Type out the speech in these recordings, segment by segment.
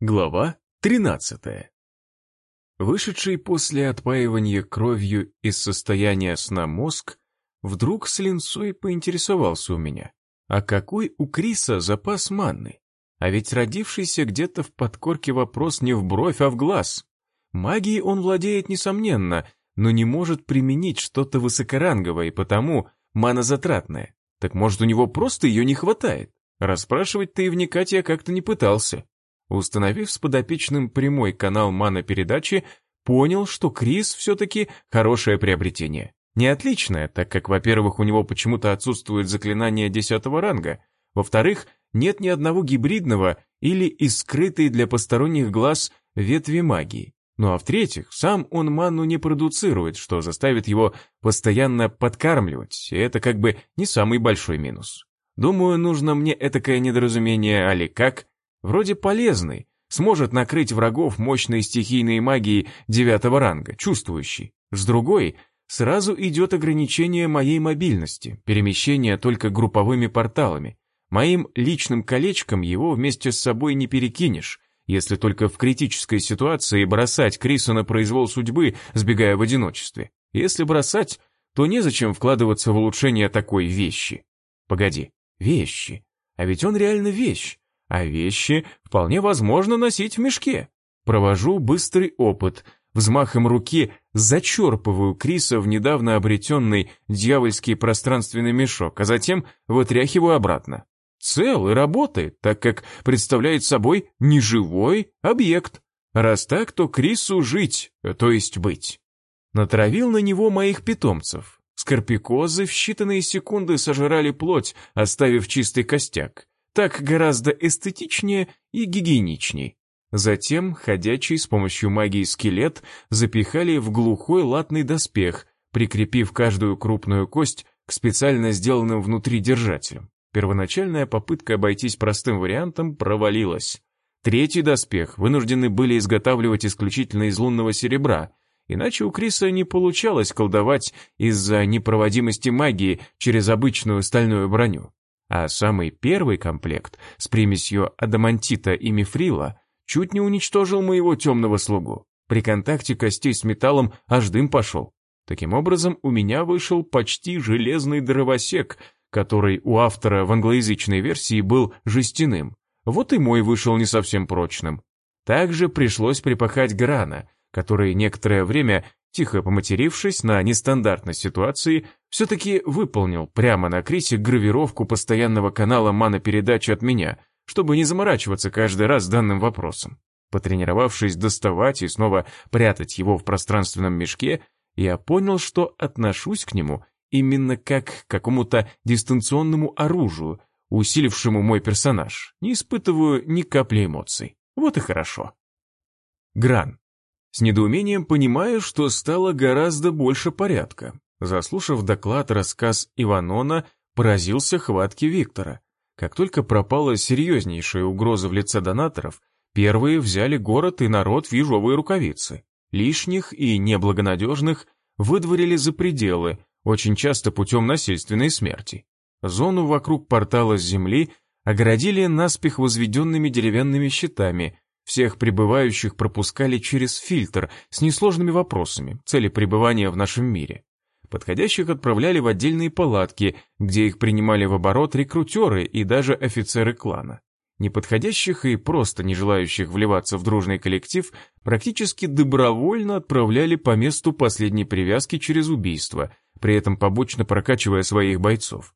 Глава 13. Вышедший после отпаивания кровью из состояния сна мозг вдруг с линцой поинтересовался у меня. А какой у Криса запас манны? А ведь родившийся где-то в подкорке вопрос не в бровь, а в глаз. Магией он владеет, несомненно, но не может применить что-то высокоранговое и потому манозатратное. Так может, у него просто ее не хватает? Расспрашивать-то и вникать я как-то не пытался. Установив с подопечным прямой канал мана-передачи, понял, что Крис все-таки хорошее приобретение. Не отличное, так как, во-первых, у него почему-то отсутствует заклинание десятого ранга, во-вторых, нет ни одного гибридного или скрытой для посторонних глаз ветви магии. Ну а в-третьих, сам он ману не продуцирует, что заставит его постоянно подкармливать, и это как бы не самый большой минус. Думаю, нужно мне этакое недоразумение, али как, Вроде полезный, сможет накрыть врагов мощной стихийной магией девятого ранга, чувствующий. С другой, сразу идет ограничение моей мобильности, перемещение только групповыми порталами. Моим личным колечком его вместе с собой не перекинешь, если только в критической ситуации бросать Криса на произвол судьбы, сбегая в одиночестве. Если бросать, то незачем вкладываться в улучшение такой вещи. Погоди, вещи. А ведь он реально вещь а вещи вполне возможно носить в мешке. Провожу быстрый опыт, взмахом руки зачерпываю Криса в недавно обретенный дьявольский пространственный мешок, а затем вытряхиваю обратно. Цел и работает, так как представляет собой неживой объект. Раз так, то Крису жить, то есть быть. Натравил на него моих питомцев. Скорпикозы в считанные секунды сожрали плоть, оставив чистый костяк. Так гораздо эстетичнее и гигиеничней. Затем ходячий с помощью магии скелет запихали в глухой латный доспех, прикрепив каждую крупную кость к специально сделанным внутри держателям. Первоначальная попытка обойтись простым вариантом провалилась. Третий доспех вынуждены были изготавливать исключительно из лунного серебра, иначе у Криса не получалось колдовать из-за непроводимости магии через обычную стальную броню а самый первый комплект с примесью адамантита и мифрила чуть не уничтожил моего темного слугу. При контакте костей с металлом аж дым пошел. Таким образом, у меня вышел почти железный дровосек, который у автора в англоязычной версии был жестяным. Вот и мой вышел не совсем прочным. Также пришлось припахать Грана, который некоторое время тихо поматерившись на нестандартной ситуации, все-таки выполнил прямо на Крисе гравировку постоянного канала манопередачи от меня, чтобы не заморачиваться каждый раз данным вопросом. Потренировавшись доставать и снова прятать его в пространственном мешке, я понял, что отношусь к нему именно как к какому-то дистанционному оружию, усилившему мой персонаж, не испытываю ни капли эмоций. Вот и хорошо. Гран. С недоумением понимаю, что стало гораздо больше порядка. Заслушав доклад, рассказ Иванона, поразился хватке Виктора. Как только пропала серьезнейшая угроза в лице донаторов, первые взяли город и народ в ежовые рукавицы. Лишних и неблагонадежных выдворили за пределы, очень часто путем насильственной смерти. Зону вокруг портала с земли оградили наспех возведенными деревянными щитами – всех прибывающих пропускали через фильтр с несложными вопросами, цели пребывания в нашем мире. Подходящих отправляли в отдельные палатки, где их принимали в оборот рекрутеры и даже офицеры клана. Неподходящих и просто не желающих вливаться в дружный коллектив практически добровольно отправляли по месту последней привязки через убийство, при этом побочно прокачивая своих бойцов.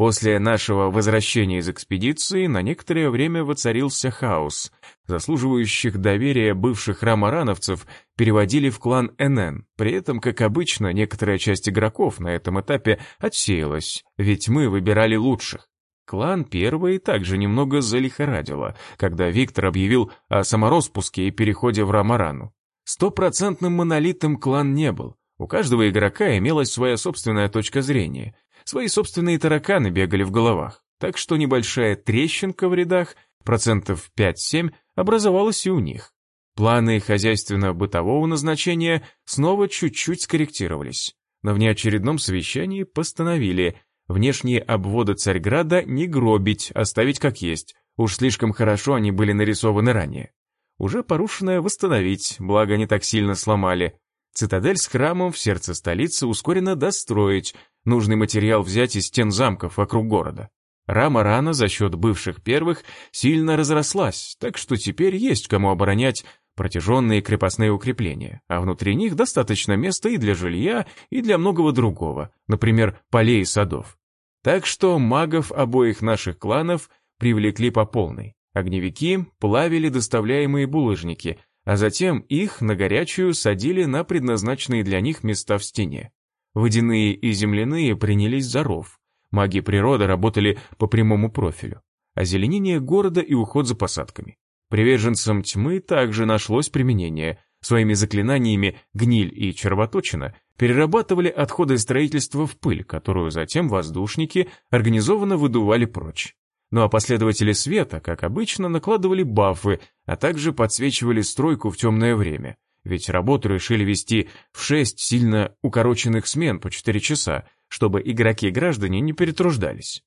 После нашего возвращения из экспедиции на некоторое время воцарился хаос. Заслуживающих доверия бывших рамарановцев переводили в клан НН. При этом, как обычно, некоторая часть игроков на этом этапе отсеялась, ведь мы выбирали лучших. Клан первый также немного залихорадило, когда Виктор объявил о самороспуске и переходе в Рамарану. Стопроцентным монолитом клан не был. У каждого игрока имелась своя собственная точка зрения, Свои собственные тараканы бегали в головах, так что небольшая трещинка в рядах, процентов 5-7, образовалась и у них. Планы хозяйственно-бытового назначения снова чуть-чуть скорректировались. На внеочередном совещании постановили внешние обводы Царьграда не гробить, оставить как есть, уж слишком хорошо они были нарисованы ранее. Уже порушенное восстановить, благо не так сильно сломали. Цитадель с храмом в сердце столицы ускоренно достроить, нужный материал взять из стен замков вокруг города. Рама рана за счет бывших первых сильно разрослась, так что теперь есть кому оборонять протяженные крепостные укрепления, а внутри них достаточно места и для жилья, и для многого другого, например, полей и садов. Так что магов обоих наших кланов привлекли по полной. Огневики плавили доставляемые булыжники, а затем их на горячую садили на предназначенные для них места в стене. Водяные и земляные принялись за ров. Маги природы работали по прямому профилю. Озеленение города и уход за посадками. Приверженцам тьмы также нашлось применение. Своими заклинаниями гниль и червоточина перерабатывали отходы строительства в пыль, которую затем воздушники организованно выдували прочь. Ну а последователи света, как обычно, накладывали бафы, а также подсвечивали стройку в темное время. Ведь работу решили вести в шесть сильно укороченных смен по четыре часа, чтобы игроки-граждане не перетруждались.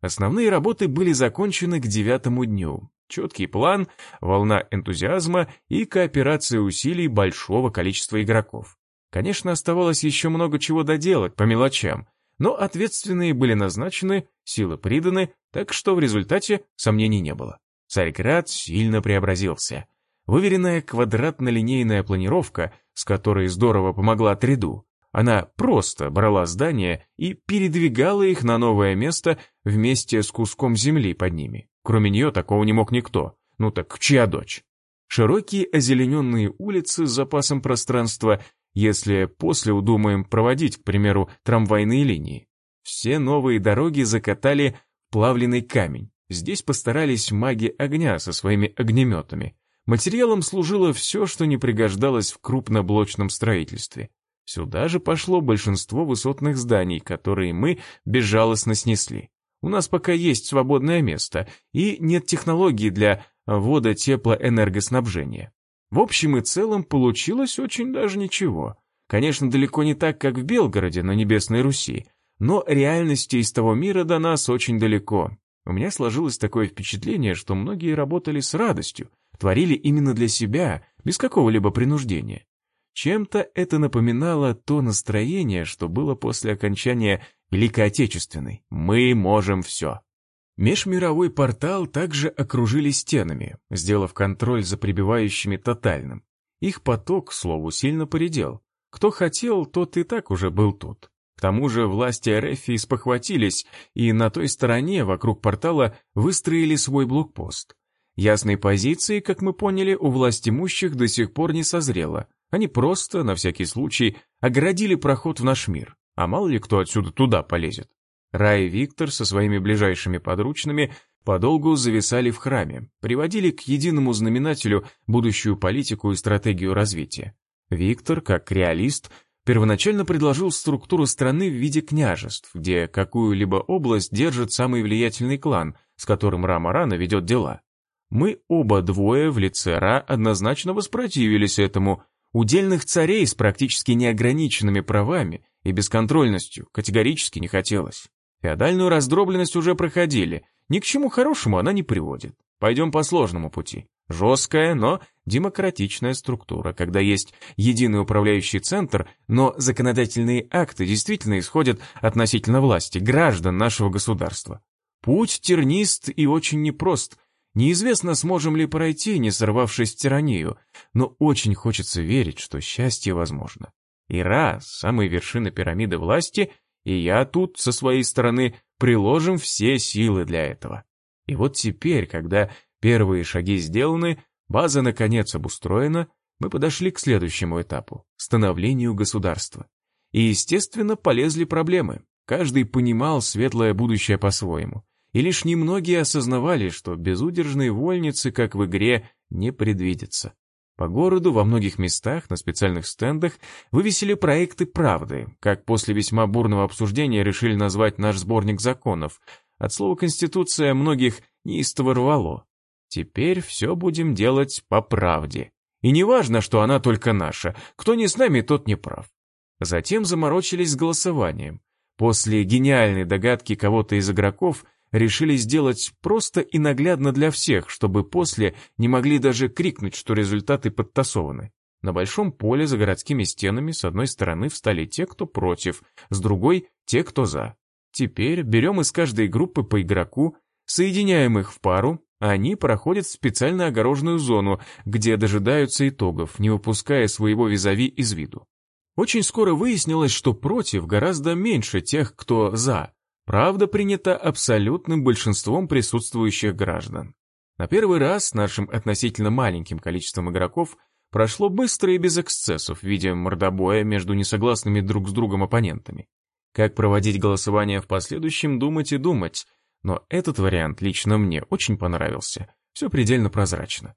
Основные работы были закончены к девятому дню. Четкий план, волна энтузиазма и кооперация усилий большого количества игроков. Конечно, оставалось еще много чего доделать по мелочам, но ответственные были назначены, силы приданы, так что в результате сомнений не было. Царьград сильно преобразился. Выверенная квадратно-линейная планировка, с которой здорово помогла Триду, она просто брала здания и передвигала их на новое место вместе с куском земли под ними. Кроме нее такого не мог никто. Ну так чья дочь? Широкие озелененные улицы с запасом пространства, если после удумаем проводить, к примеру, трамвайные линии. Все новые дороги закатали плавленый камень. Здесь постарались маги огня со своими огнеметами. Материалом служило все, что не пригождалось в крупноблочном строительстве. Сюда же пошло большинство высотных зданий, которые мы безжалостно снесли. У нас пока есть свободное место, и нет технологий для ввода теплоэнергоснабжения. В общем и целом получилось очень даже ничего. Конечно, далеко не так, как в Белгороде на Небесной Руси, но реальности из того мира до нас очень далеко. У меня сложилось такое впечатление, что многие работали с радостью, творили именно для себя, без какого-либо принуждения. Чем-то это напоминало то настроение, что было после окончания Великой Отечественной. Мы можем все. Межмировой портал также окружили стенами, сделав контроль за прибывающими тотальным. Их поток, к слову, сильно поредел. Кто хотел, тот и так уже был тут. К тому же власти РФ спохватились и на той стороне вокруг портала выстроили свой блокпост. Ясной позиции, как мы поняли, у власть имущих до сих пор не созрело, они просто, на всякий случай, оградили проход в наш мир, а мало ли кто отсюда туда полезет. Рай и Виктор со своими ближайшими подручными подолгу зависали в храме, приводили к единому знаменателю будущую политику и стратегию развития. Виктор, как реалист, первоначально предложил структуру страны в виде княжеств, где какую-либо область держит самый влиятельный клан, с которым Рама-Рана ведет дела. Мы оба двое в лице Ра однозначно воспротивились этому, Удельных царей с практически неограниченными правами и бесконтрольностью категорически не хотелось. Феодальную раздробленность уже проходили, ни к чему хорошему она не приводит. Пойдем по сложному пути. Жесткая, но демократичная структура, когда есть единый управляющий центр, но законодательные акты действительно исходят относительно власти, граждан нашего государства. Путь тернист и очень непрост, Неизвестно, сможем ли пройти, не сорвавшись в тиранию, но очень хочется верить, что счастье возможно. Ира с самой вершины пирамиды власти, и я тут, со своей стороны, приложим все силы для этого. И вот теперь, когда первые шаги сделаны, база наконец обустроена, мы подошли к следующему этапу – становлению государства. И, естественно, полезли проблемы. Каждый понимал светлое будущее по-своему и лишь немногие осознавали, что безудержной вольницы, как в игре, не предвидится. По городу во многих местах на специальных стендах вывесили проекты правды, как после весьма бурного обсуждения решили назвать наш сборник законов. От слова «конституция» многих неистово рвало. Теперь все будем делать по правде. И не важно, что она только наша, кто не с нами, тот не прав. Затем заморочились с голосованием. После гениальной догадки кого-то из игроков решили сделать просто и наглядно для всех, чтобы после не могли даже крикнуть, что результаты подтасованы. На большом поле за городскими стенами с одной стороны встали те, кто против, с другой – те, кто за. Теперь берем из каждой группы по игроку, соединяем их в пару, они проходят в специально огороженную зону, где дожидаются итогов, не выпуская своего визави из виду. Очень скоро выяснилось, что против гораздо меньше тех, кто за. Правда принята абсолютным большинством присутствующих граждан. На первый раз нашим относительно маленьким количеством игроков прошло быстро и без эксцессов в виде мордобоя между несогласными друг с другом оппонентами. Как проводить голосование в последующем, думать и думать, но этот вариант лично мне очень понравился. Все предельно прозрачно.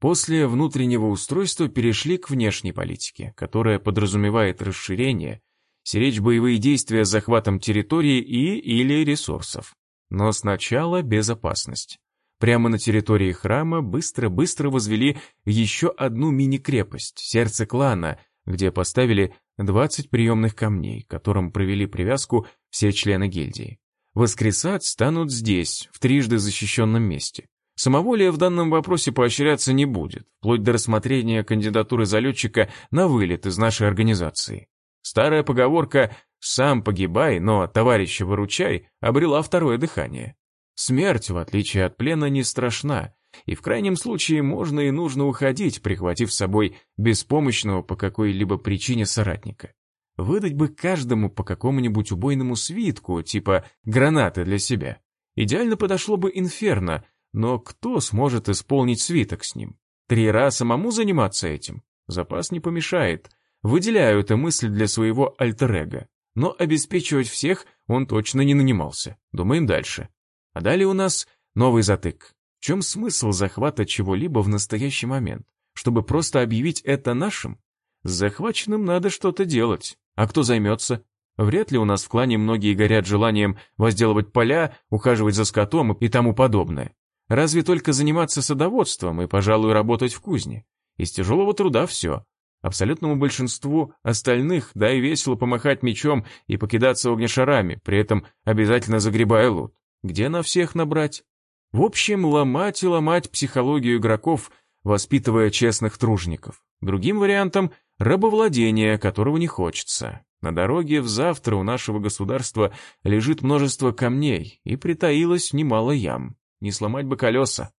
После внутреннего устройства перешли к внешней политике, которая подразумевает расширение, сиречь боевые действия с захватом территории и или ресурсов. Но сначала безопасность. Прямо на территории храма быстро-быстро возвели еще одну мини-крепость, сердце клана, где поставили 20 приемных камней, которым провели привязку все члены гильдии. Воскресать станут здесь, в трижды защищенном месте. Самоволие в данном вопросе поощряться не будет, вплоть до рассмотрения кандидатуры залетчика на вылет из нашей организации. Старая поговорка «сам погибай, но товарища выручай» обрела второе дыхание. Смерть, в отличие от плена, не страшна, и в крайнем случае можно и нужно уходить, прихватив с собой беспомощного по какой-либо причине соратника. Выдать бы каждому по какому-нибудь убойному свитку, типа гранаты для себя. Идеально подошло бы инферно, но кто сможет исполнить свиток с ним? Три раза самому заниматься этим? Запас не помешает. Выделяю эту мысль для своего альтер-эго. Но обеспечивать всех он точно не нанимался. Думаем дальше. А далее у нас новый затык. В чем смысл захвата чего-либо в настоящий момент? Чтобы просто объявить это нашим? С захваченным надо что-то делать. А кто займется? Вряд ли у нас в клане многие горят желанием возделывать поля, ухаживать за скотом и тому подобное. Разве только заниматься садоводством и, пожалуй, работать в кузне. Из тяжелого труда все. Абсолютному большинству остальных дай весело помахать мечом и покидаться огнешарами, при этом обязательно загребая лут. Где на всех набрать? В общем, ломать и ломать психологию игроков, воспитывая честных тружников. Другим вариантом рабовладение, которого не хочется. На дороге в завтра у нашего государства лежит множество камней, и притаилось немало ям. Не сломать бы колеса.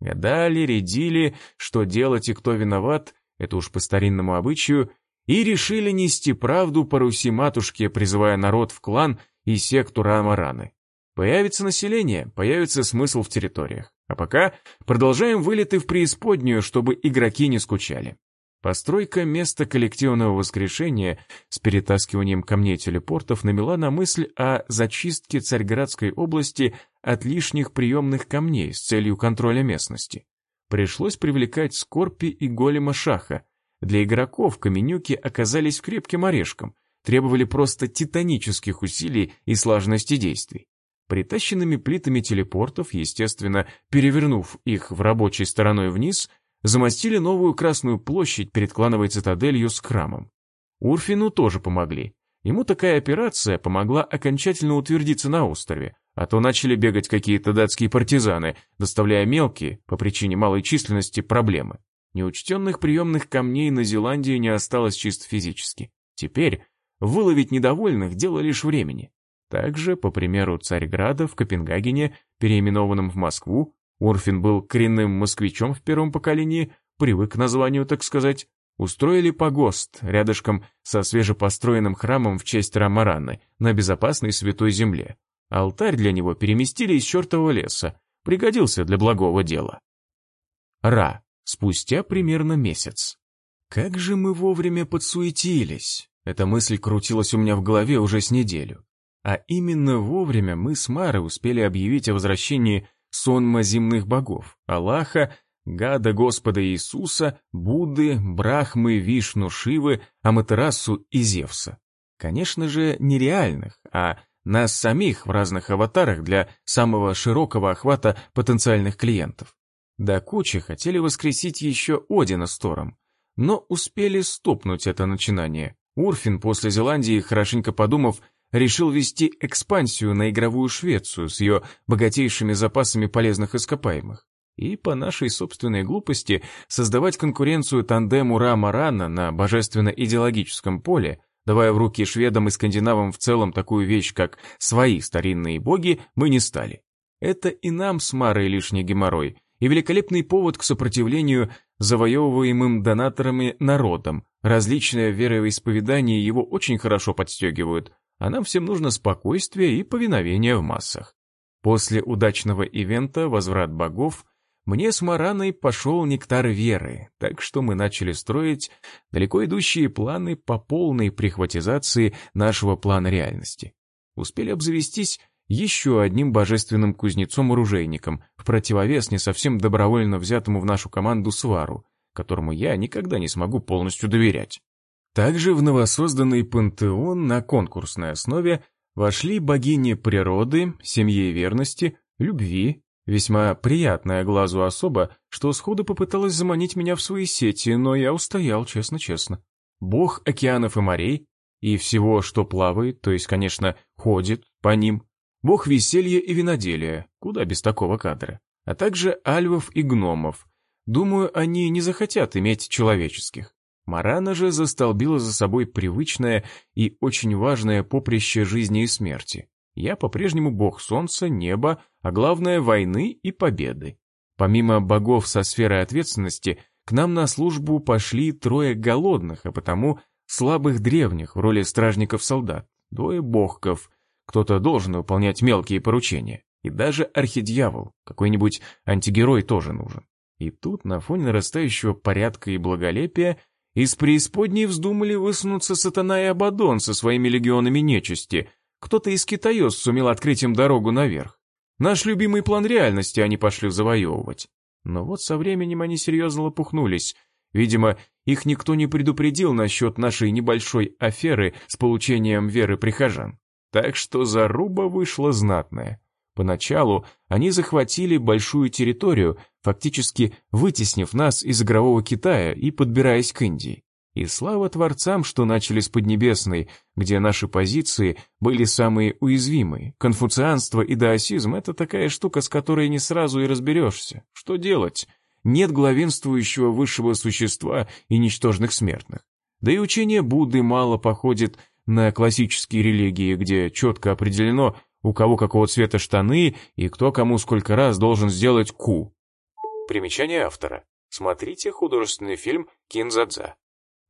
Гадали, редили, что делать и кто виноват, это уж по старинному обычаю, и решили нести правду по Руси-матушке, призывая народ в клан и секту Рамараны. Появится население, появится смысл в территориях. А пока продолжаем вылеты в преисподнюю, чтобы игроки не скучали. Постройка места коллективного воскрешения с перетаскиванием камней телепортов намела на мысль о зачистке Царьградской области от лишних приемных камней с целью контроля местности. Пришлось привлекать Скорпи и Голема Шаха. Для игроков каменюки оказались крепким орешком, требовали просто титанических усилий и слаженности действий. Притащенными плитами телепортов, естественно, перевернув их в рабочей стороной вниз – замостили новую Красную площадь перед клановой цитаделью с храмом. Урфину тоже помогли. Ему такая операция помогла окончательно утвердиться на острове, а то начали бегать какие-то датские партизаны, доставляя мелкие, по причине малой численности, проблемы. Неучтенных приемных камней на Зеландии не осталось чисто физически. Теперь выловить недовольных – дело лишь времени. Также, по примеру Царьграда в Копенгагене, переименованном в Москву, Урфин был коренным москвичом в первом поколении, привык к названию, так сказать. Устроили погост рядышком со свежепостроенным храмом в честь Рамараны на безопасной святой земле. Алтарь для него переместили из чертового леса, пригодился для благого дела. Ра. Спустя примерно месяц. Как же мы вовремя подсуетились. Эта мысль крутилась у меня в голове уже с неделю. А именно вовремя мы с Марой успели объявить о возвращении сонма земных богов, Аллаха, Гада Господа Иисуса, Будды, Брахмы, Вишну, Шивы, Аматерасу и Зевса. Конечно же, нереальных, а нас самих в разных аватарах для самого широкого охвата потенциальных клиентов. До кучи хотели воскресить еще Одина с Тором, но успели стопнуть это начинание. Урфин после Зеландии, хорошенько подумав, решил вести экспансию на игровую Швецию с ее богатейшими запасами полезных ископаемых. И по нашей собственной глупости создавать конкуренцию тандему Рама-Рана на божественно-идеологическом поле, давая в руки шведам и скандинавам в целом такую вещь, как свои старинные боги, мы не стали. Это и нам с Марой лишний геморрой, и великолепный повод к сопротивлению завоевываемым донаторами народам. Различные вероисповедания его очень хорошо подстегивают, а нам всем нужно спокойствие и повиновение в массах. После удачного ивента «Возврат богов» мне с Мараной пошел нектар веры, так что мы начали строить далеко идущие планы по полной прихватизации нашего плана реальности. Успели обзавестись еще одним божественным кузнецом-оружейником, в противовес не совсем добровольно взятому в нашу команду Свару, которому я никогда не смогу полностью доверять. Также в новосозданный пантеон на конкурсной основе вошли богини природы, семьи верности, любви, весьма приятная глазу особа, что сходу попыталась заманить меня в свои сети, но я устоял, честно-честно. Бог океанов и морей, и всего, что плавает, то есть, конечно, ходит по ним, бог веселья и виноделия, куда без такого кадра, а также альвов и гномов. Думаю, они не захотят иметь человеческих. Марана же застолбила за собой привычное и очень важное поприще жизни и смерти. Я по-прежнему бог солнца, неба, а главное войны и победы. Помимо богов со сферой ответственности, к нам на службу пошли трое голодных, а потому слабых древних в роли стражников-солдат, двое богков, кто-то должен выполнять мелкие поручения. И даже архидьявол, какой-нибудь антигерой тоже нужен. И тут, на фоне нарастающего порядка и благолепия, из преисподней вздумали высунуться сатана и Абадон со своими легионами нечисти. Кто-то из китаёс сумел открыть им дорогу наверх. Наш любимый план реальности они пошли завоевывать. Но вот со временем они серьезно лопухнулись. Видимо, их никто не предупредил насчет нашей небольшой аферы с получением веры прихожан. Так что заруба вышла знатная. Поначалу они захватили большую территорию, фактически вытеснив нас из игрового Китая и подбираясь к Индии. И слава творцам, что начали с Поднебесной, где наши позиции были самые уязвимые. Конфуцианство и даосизм — это такая штука, с которой не сразу и разберешься. Что делать? Нет главенствующего высшего существа и ничтожных смертных. Да и учение Будды мало походит на классические религии, где четко определено, у кого какого цвета штаны и кто кому сколько раз должен сделать ку. Примечание автора. Смотрите художественный фильм «Кинзадза».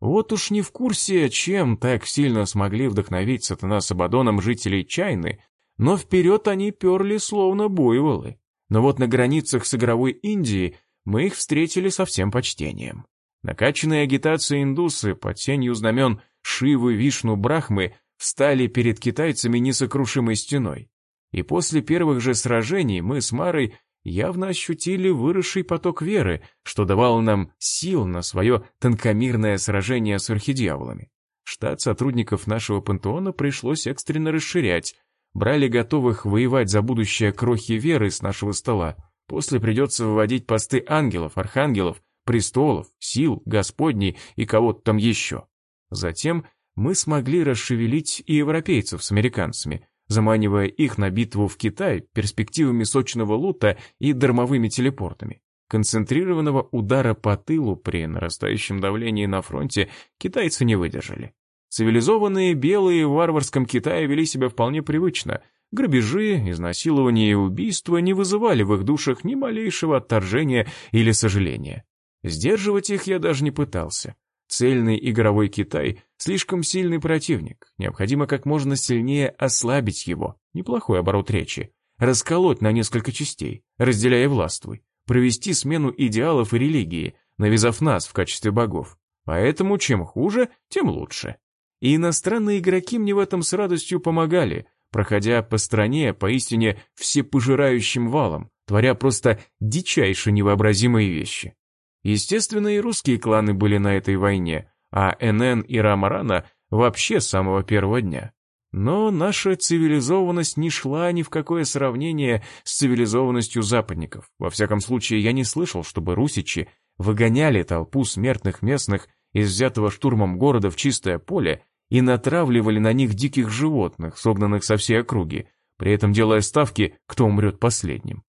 Вот уж не в курсе, чем так сильно смогли вдохновить сатана с Абадоном жителей Чайны, но вперед они перли словно буйволы. Но вот на границах с игровой Индией мы их встретили со всем почтением. Накачанные агитацией индусы под сенью знамен Шивы, Вишну, Брахмы встали перед китайцами несокрушимой стеной. И после первых же сражений мы с Марой явно ощутили выросший поток веры, что давало нам сил на свое тонкомирное сражение с архидьяволами. Штат сотрудников нашего пантеона пришлось экстренно расширять, брали готовых воевать за будущее крохи веры с нашего стола. После придется выводить посты ангелов, архангелов, престолов, сил, господней и кого-то там еще. Затем мы смогли расшевелить и европейцев с американцами, заманивая их на битву в Китай перспективами сочного лута и дармовыми телепортами. Концентрированного удара по тылу при нарастающем давлении на фронте китайцы не выдержали. Цивилизованные белые в варварском Китае вели себя вполне привычно. Грабежи, изнасилования и убийства не вызывали в их душах ни малейшего отторжения или сожаления. Сдерживать их я даже не пытался. Цельный игровой Китай – слишком сильный противник. Необходимо как можно сильнее ослабить его. Неплохой оборот речи. Расколоть на несколько частей, разделяя властвуй. Провести смену идеалов и религии, навязав нас в качестве богов. Поэтому чем хуже, тем лучше. И иностранные игроки мне в этом с радостью помогали, проходя по стране поистине всепожирающим валом, творя просто дичайше невообразимые вещи. Естественно, и русские кланы были на этой войне, а НН и Рамарана вообще с самого первого дня. Но наша цивилизованность не шла ни в какое сравнение с цивилизованностью западников. Во всяком случае, я не слышал, чтобы русичи выгоняли толпу смертных местных из взятого штурмом города в чистое поле и натравливали на них диких животных, согнанных со всей округи, при этом делая ставки, кто умрет последним.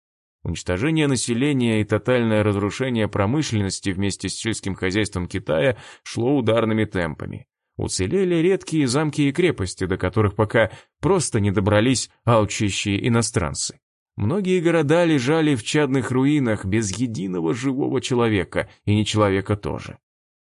Уничтожение населения и тотальное разрушение промышленности вместе с сельским хозяйством Китая шло ударными темпами. Уцелели редкие замки и крепости, до которых пока просто не добрались алчащие иностранцы. Многие города лежали в чадных руинах без единого живого человека, и не человека тоже.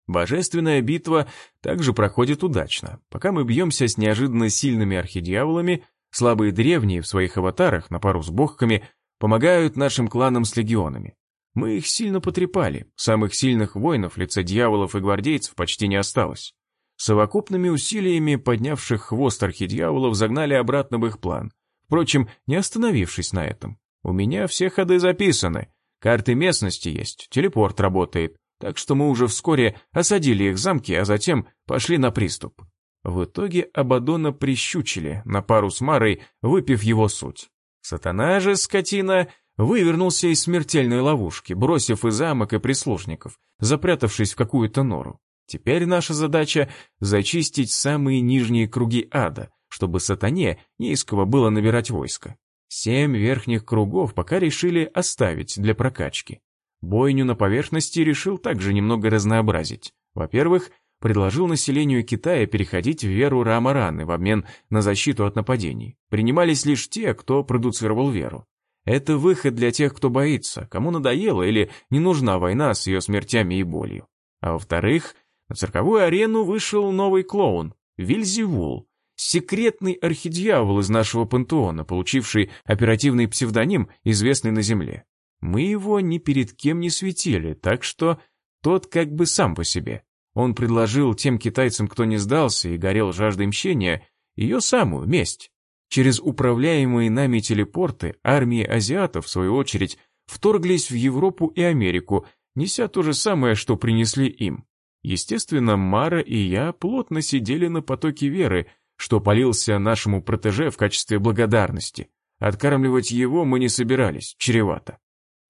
Божественная битва также проходит удачно. Пока мы бьемся с неожиданно сильными архидьяволами, слабые древние в своих аватарах на пару с богками помогают нашим кланам с легионами. Мы их сильно потрепали, самых сильных воинов, лица дьяволов и гвардейцев почти не осталось. Совокупными усилиями поднявших хвост архидьяволов загнали обратно в их план. Впрочем, не остановившись на этом. У меня все ходы записаны, карты местности есть, телепорт работает, так что мы уже вскоре осадили их замки, а затем пошли на приступ. В итоге Абадона прищучили на пару с Марой, выпив его суть. Сатана же, скотина, вывернулся из смертельной ловушки, бросив и замок, и прислужников, запрятавшись в какую-то нору. Теперь наша задача — зачистить самые нижние круги ада, чтобы сатане не было набирать войско. Семь верхних кругов пока решили оставить для прокачки. Бойню на поверхности решил также немного разнообразить. Во-первых, предложил населению Китая переходить в веру Рамараны в обмен на защиту от нападений. Принимались лишь те, кто продуцировал веру. Это выход для тех, кто боится, кому надоело или не нужна война с ее смертями и болью. А во-вторых, на цирковую арену вышел новый клоун – Вильзевул, секретный архидьявол из нашего пантеона, получивший оперативный псевдоним, известный на Земле. Мы его ни перед кем не светили, так что тот как бы сам по себе. Он предложил тем китайцам, кто не сдался и горел жаждой мщения, ее самую месть. Через управляемые нами телепорты армии азиатов, в свою очередь, вторглись в Европу и Америку, неся то же самое, что принесли им. Естественно, Мара и я плотно сидели на потоке веры, что полился нашему протеже в качестве благодарности. Откармливать его мы не собирались, чревато.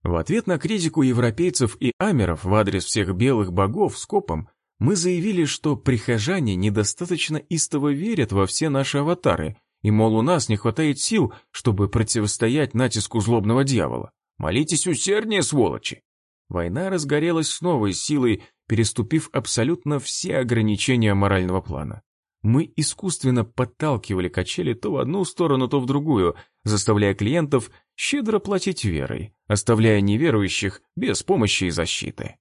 В ответ на критику европейцев и амеров в адрес всех белых богов скопом мы заявили, что прихожане недостаточно истово верят во все наши аватары, и, мол, у нас не хватает сил, чтобы противостоять натиску злобного дьявола. Молитесь усерднее, сволочи! Война разгорелась с новой силой, переступив абсолютно все ограничения морального плана. Мы искусственно подталкивали качели то в одну сторону, то в другую, заставляя клиентов щедро платить верой, оставляя неверующих без помощи и защиты.